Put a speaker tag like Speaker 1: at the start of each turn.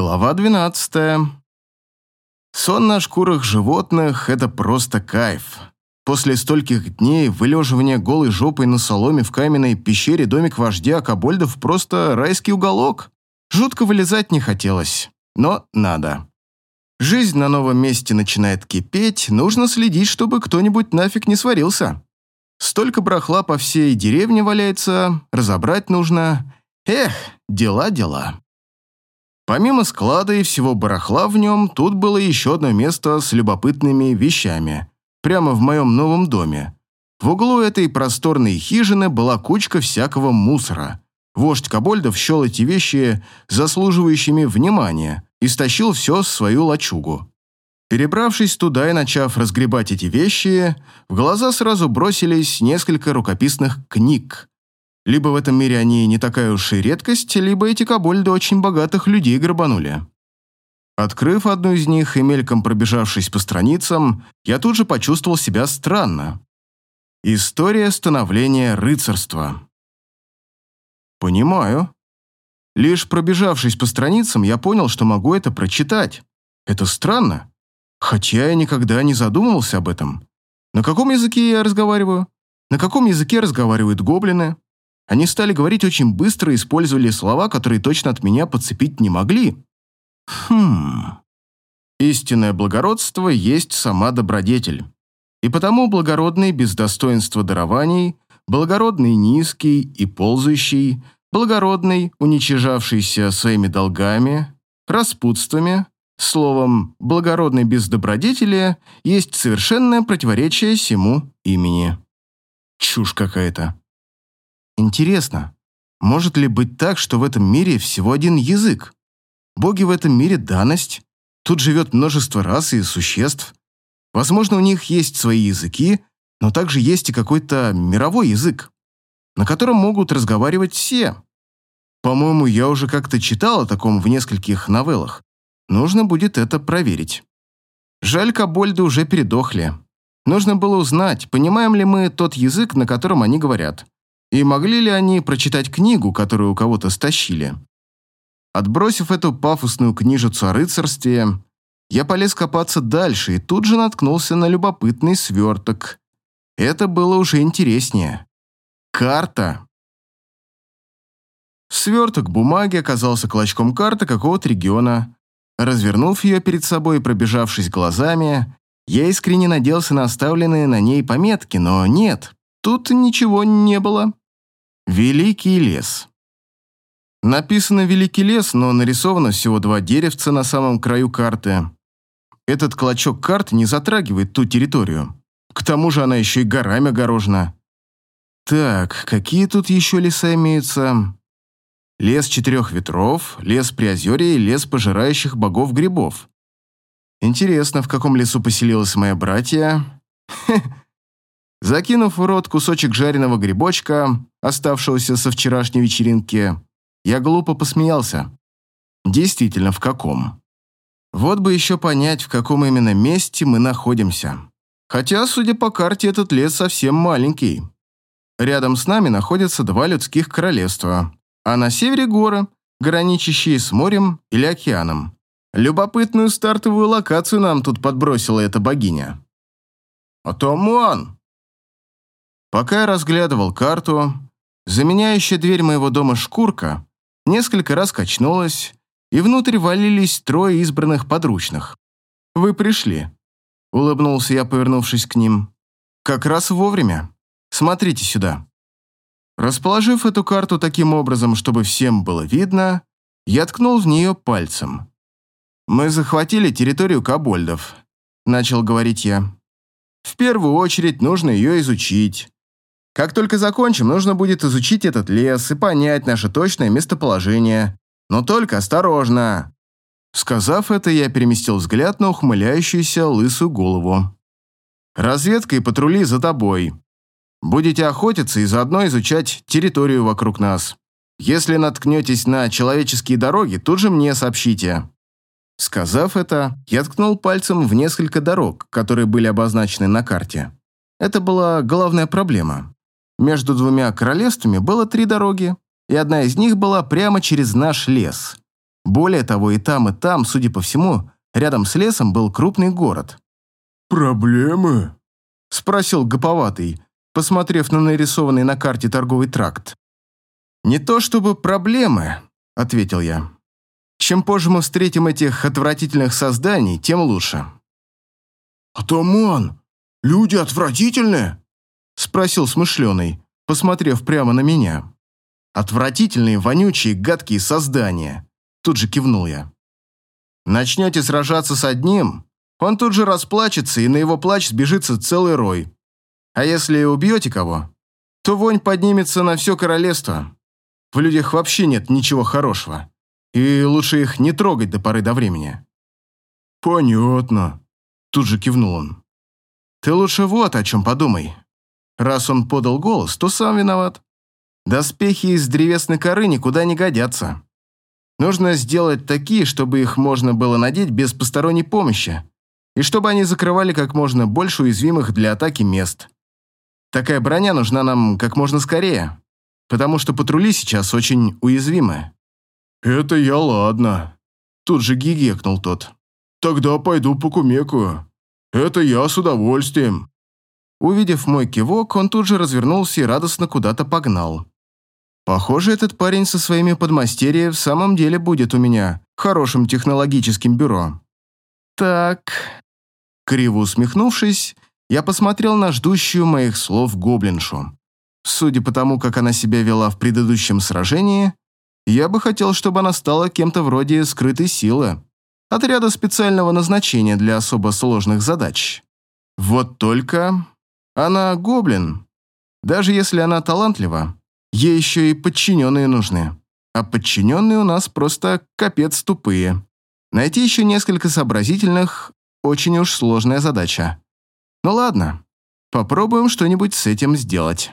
Speaker 1: Глава 12. Сон на шкурах животных – это просто кайф. После стольких дней вылеживания голой жопой на соломе в каменной пещере домик вождя Кабольдов просто райский уголок. Жутко вылезать не хотелось, но надо. Жизнь на новом месте начинает кипеть, нужно следить, чтобы кто-нибудь нафиг не сварился. Столько барахла по всей деревне валяется, разобрать нужно. Эх, дела-дела. Помимо склада и всего барахла в нем, тут было еще одно место с любопытными вещами. Прямо в моем новом доме. В углу этой просторной хижины была кучка всякого мусора. Вождь Кабольдов счел эти вещи заслуживающими внимания и стащил все в свою лачугу. Перебравшись туда и начав разгребать эти вещи, в глаза сразу бросились несколько рукописных книг, либо в этом мире они не такая уж и редкость, либо эти кобольды очень богатых людей грабанули. Открыв одну из них и мельком пробежавшись по страницам, я тут же почувствовал себя странно. История становления рыцарства. Понимаю. Лишь пробежавшись по страницам, я понял, что могу это прочитать. Это странно. Хотя я никогда не задумывался об этом. На каком языке я разговариваю? На каком языке разговаривают гоблины? Они стали говорить очень быстро и использовали слова, которые точно от меня подцепить не могли. Хм. Истинное благородство есть сама добродетель. И потому благородный без достоинства дарований, благородный низкий и ползающий, благородный, уничижавшийся своими долгами, распутствами, словом, благородный без добродетели есть совершенное противоречие всему имени. Чушь какая-то. Интересно, может ли быть так, что в этом мире всего один язык? Боги в этом мире данность, тут живет множество рас и существ. Возможно, у них есть свои языки, но также есть и какой-то мировой язык, на котором могут разговаривать все. По-моему, я уже как-то читал о таком в нескольких новеллах. Нужно будет это проверить. Жаль, Кабольды уже передохли. Нужно было узнать, понимаем ли мы тот язык, на котором они говорят. И могли ли они прочитать книгу, которую у кого-то стащили? Отбросив эту пафосную книжицу о рыцарстве, я полез копаться дальше и тут же наткнулся на любопытный сверток. Это было уже интереснее. Карта. Сверток бумаги оказался клочком карты какого-то региона. Развернув ее перед собой и пробежавшись глазами, я искренне надеялся на оставленные на ней пометки, но нет, тут ничего не было. Великий лес. Написано «Великий лес», но нарисовано всего два деревца на самом краю карты. Этот клочок карты не затрагивает ту территорию. К тому же она еще и горами огорожена. Так, какие тут еще леса имеются? Лес четырех ветров, лес Приозерья и лес пожирающих богов грибов. Интересно, в каком лесу поселилась моя братья? Закинув в рот кусочек жареного грибочка, оставшегося со вчерашней вечеринки, я глупо посмеялся. Действительно, в каком? Вот бы еще понять, в каком именно месте мы находимся. Хотя, судя по карте, этот лес совсем маленький. Рядом с нами находятся два людских королевства, а на севере горы, граничащие с морем или океаном. Любопытную стартовую локацию нам тут подбросила эта богиня. «Атаман!» Пока я разглядывал карту, заменяющая дверь моего дома шкурка несколько раз качнулась, и внутрь валились трое избранных подручных. «Вы пришли», — улыбнулся я, повернувшись к ним. «Как раз вовремя. Смотрите сюда». Расположив эту карту таким образом, чтобы всем было видно, я ткнул в нее пальцем. «Мы захватили территорию Кабольдов», — начал говорить я. «В первую очередь нужно ее изучить, как только закончим, нужно будет изучить этот лес и понять наше точное местоположение. Но только осторожно!» Сказав это, я переместил взгляд на ухмыляющуюся лысую голову. «Разведка и патрули за тобой. Будете охотиться и заодно изучать территорию вокруг нас. Если наткнетесь на человеческие дороги, тут же мне сообщите». Сказав это, я ткнул пальцем в несколько дорог, которые были обозначены на карте. Это была главная проблема. Между двумя королевствами было три дороги, и одна из них была прямо через наш лес. Более того, и там, и там, судя по всему, рядом с лесом был крупный город.
Speaker 2: «Проблемы?»
Speaker 1: — спросил Гоповатый, посмотрев на нарисованный на карте торговый тракт. «Не то чтобы проблемы», — ответил я. «Чем позже мы встретим этих отвратительных созданий, тем лучше».
Speaker 2: «Атаман, люди отвратительные?»
Speaker 1: — спросил смышленый, посмотрев прямо на меня. «Отвратительные, вонючие, гадкие создания», — тут же кивнул я. «Начнете сражаться с одним, он тут же расплачется, и на его плач сбежится целый рой. А если убьете кого, то вонь поднимется на все королевство. В людях вообще нет ничего хорошего, и лучше их не трогать до поры до времени».
Speaker 2: «Понятно», —
Speaker 1: тут же кивнул он. «Ты лучше вот о чем подумай. Раз он подал голос, то сам виноват. Доспехи из древесной коры никуда не годятся. Нужно сделать такие, чтобы их можно было надеть без посторонней помощи, и чтобы они закрывали как можно больше уязвимых для атаки мест. Такая броня нужна нам как можно скорее, потому что патрули сейчас очень уязвимы».
Speaker 2: «Это я ладно», — тут же гигекнул тот. «Тогда пойду покумекаю. Это я с удовольствием».
Speaker 1: Увидев мой кивок, он тут же развернулся и радостно куда-то погнал. Похоже, этот парень со своими подмастерья в самом деле будет у меня хорошим технологическим бюро. Так... Криво усмехнувшись, я посмотрел на ждущую моих слов гоблиншу. Судя по тому, как она себя вела в предыдущем сражении, я бы хотел, чтобы она стала кем-то вроде скрытой силы, отряда специального назначения для особо сложных задач. Вот только она гоблин. Даже если она талантлива, ей еще и подчиненные нужны. А подчиненные у нас просто капец тупые. Найти еще несколько сообразительных – очень уж сложная задача. Ну ладно, попробуем что-нибудь с этим сделать.